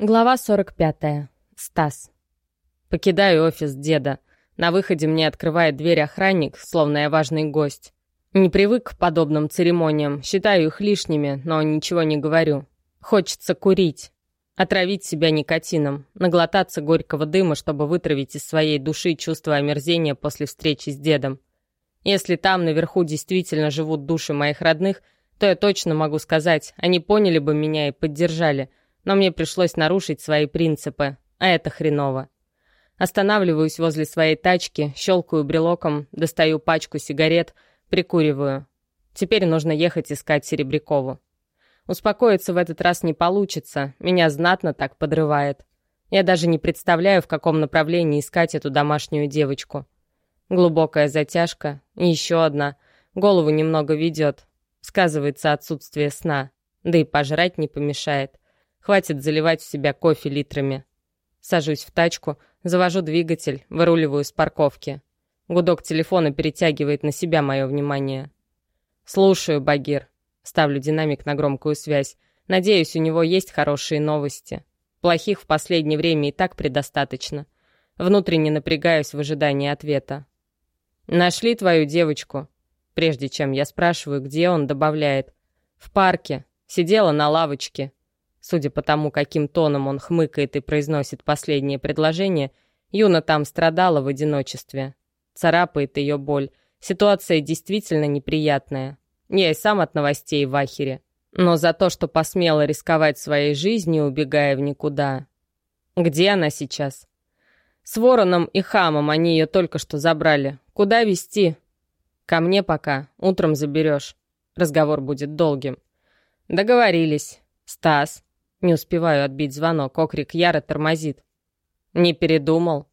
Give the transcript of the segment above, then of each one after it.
Глава 45. Стас. Покидаю офис деда. На выходе мне открывает дверь охранник, словно я важный гость. Не привык к подобным церемониям, считаю их лишними, но ничего не говорю. Хочется курить. Отравить себя никотином, наглотаться горького дыма, чтобы вытравить из своей души чувство омерзения после встречи с дедом. Если там наверху действительно живут души моих родных, то я точно могу сказать, они поняли бы меня и поддержали – но мне пришлось нарушить свои принципы, а это хреново. Останавливаюсь возле своей тачки, щелкаю брелоком, достаю пачку сигарет, прикуриваю. Теперь нужно ехать искать Серебрякову. Успокоиться в этот раз не получится, меня знатно так подрывает. Я даже не представляю, в каком направлении искать эту домашнюю девочку. Глубокая затяжка, еще одна. Голову немного ведет. Сказывается отсутствие сна. Да и пожрать не помешает. Хватит заливать в себя кофе литрами. Сажусь в тачку, завожу двигатель, выруливаю с парковки. Гудок телефона перетягивает на себя мое внимание. «Слушаю, Багир». Ставлю динамик на громкую связь. Надеюсь, у него есть хорошие новости. Плохих в последнее время и так предостаточно. Внутренне напрягаюсь в ожидании ответа. «Нашли твою девочку?» Прежде чем я спрашиваю, где он, добавляет. «В парке. Сидела на лавочке. Судя по тому, каким тоном он хмыкает и произносит последнее предложение, Юна там страдала в одиночестве. Царапает ее боль. Ситуация действительно неприятная. Я и сам от новостей в ахере. Но за то, что посмела рисковать своей жизнью, убегая в никуда. Где она сейчас? С Вороном и Хамом они ее только что забрали. Куда везти? Ко мне пока. Утром заберешь. Разговор будет долгим. Договорились. Стас, не успеваю отбить звонок, окрик Яра тормозит. Не передумал.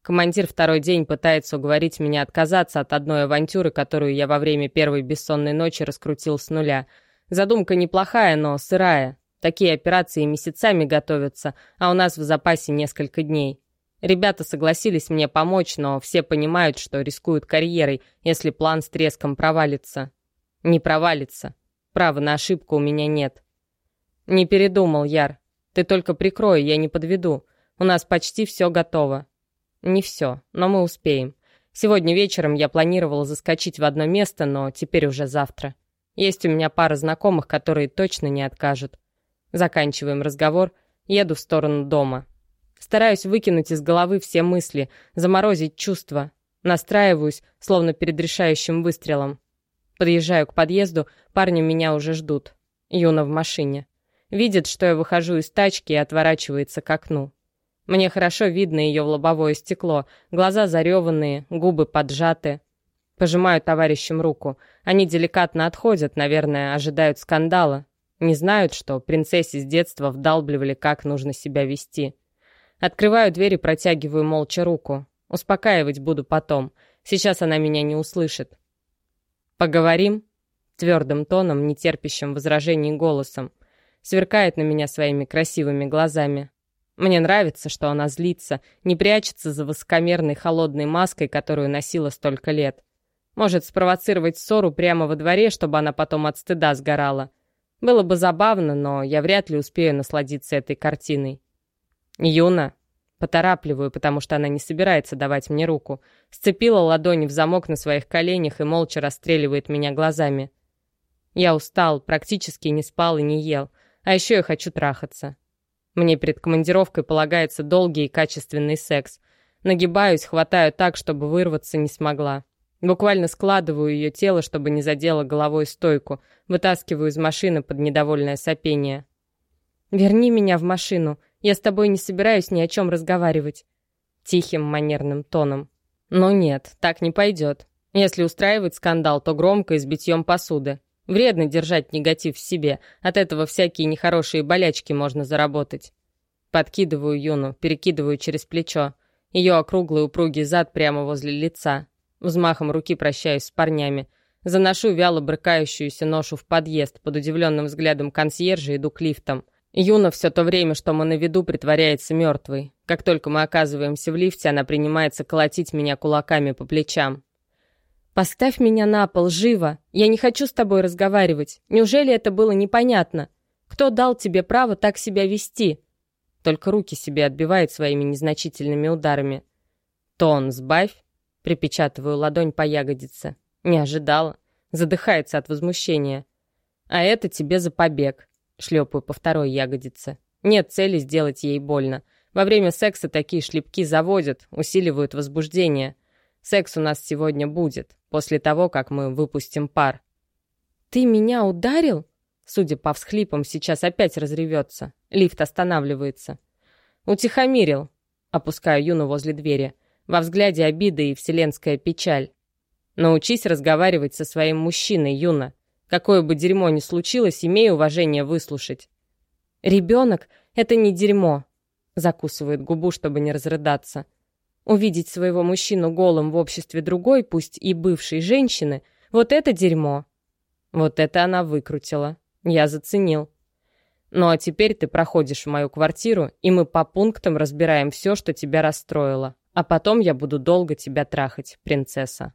Командир второй день пытается уговорить меня отказаться от одной авантюры, которую я во время первой бессонной ночи раскрутил с нуля. Задумка неплохая, но сырая. Такие операции месяцами готовятся, а у нас в запасе несколько дней. Ребята согласились мне помочь, но все понимают, что рискуют карьерой, если план с треском провалится. Не провалится. Права на ошибку у меня нет. «Не передумал, Яр. Ты только прикрой, я не подведу. У нас почти все готово». «Не все, но мы успеем. Сегодня вечером я планировала заскочить в одно место, но теперь уже завтра. Есть у меня пара знакомых, которые точно не откажут. Заканчиваем разговор, еду в сторону дома. Стараюсь выкинуть из головы все мысли, заморозить чувства. Настраиваюсь, словно перед решающим выстрелом. Подъезжаю к подъезду, парни меня уже ждут. Юна в машине. Видит, что я выхожу из тачки и отворачивается к окну. Мне хорошо видно ее в лобовое стекло, глаза зареванные, губы поджаты. Пожимаю товарищам руку. Они деликатно отходят, наверное, ожидают скандала. Не знают, что принцессе с детства вдалбливали, как нужно себя вести. Открываю дверь и протягиваю молча руку. Успокаивать буду потом. Сейчас она меня не услышит. «Поговорим?» Твердым тоном, нетерпящим возражений голосом сверкает на меня своими красивыми глазами. Мне нравится, что она злится, не прячется за высокомерной холодной маской, которую носила столько лет. Может спровоцировать ссору прямо во дворе, чтобы она потом от стыда сгорала. Было бы забавно, но я вряд ли успею насладиться этой картиной. Юна. Поторапливаю, потому что она не собирается давать мне руку. Сцепила ладони в замок на своих коленях и молча расстреливает меня глазами. Я устал, практически не спал и не ел. А еще я хочу трахаться. Мне перед командировкой полагается долгий и качественный секс. Нагибаюсь, хватаю так, чтобы вырваться не смогла. Буквально складываю ее тело, чтобы не задело головой стойку. Вытаскиваю из машины под недовольное сопение. «Верни меня в машину. Я с тобой не собираюсь ни о чем разговаривать». Тихим манерным тоном. «Ну нет, так не пойдет. Если устраивать скандал, то громко и с битьем посуды. Вредно держать негатив в себе, от этого всякие нехорошие болячки можно заработать. Подкидываю Юну, перекидываю через плечо. Ее округлый упругий зад прямо возле лица. Взмахом руки прощаюсь с парнями. Заношу вяло брыкающуюся ношу в подъезд, под удивленным взглядом консьержа иду к лифтам. Юна все то время, что мы на виду, притворяется мертвой. Как только мы оказываемся в лифте, она принимается колотить меня кулаками по плечам. «Поставь меня на пол, живо! Я не хочу с тобой разговаривать. Неужели это было непонятно? Кто дал тебе право так себя вести?» только руки себе отбивает своими незначительными ударами. «Тон сбавь!» — припечатываю ладонь по ягодице. Не ожидала. Задыхается от возмущения. «А это тебе за побег!» — шлепаю по второй ягодице. Нет цели сделать ей больно. Во время секса такие шлепки заводят, усиливают возбуждение. Секс у нас сегодня будет, после того, как мы выпустим пар. «Ты меня ударил?» Судя по всхлипам, сейчас опять разревется. Лифт останавливается. «Утихомирил», — опускаю Юну возле двери. Во взгляде обида и вселенская печаль. «Научись разговаривать со своим мужчиной, Юна. Какое бы дерьмо ни случилось, имей уважение выслушать». «Ребенок — это не дерьмо», — закусывает губу, чтобы не разрыдаться. Увидеть своего мужчину голым в обществе другой, пусть и бывшей женщины, вот это дерьмо. Вот это она выкрутила. Я заценил. Ну а теперь ты проходишь в мою квартиру, и мы по пунктам разбираем все, что тебя расстроило. А потом я буду долго тебя трахать, принцесса.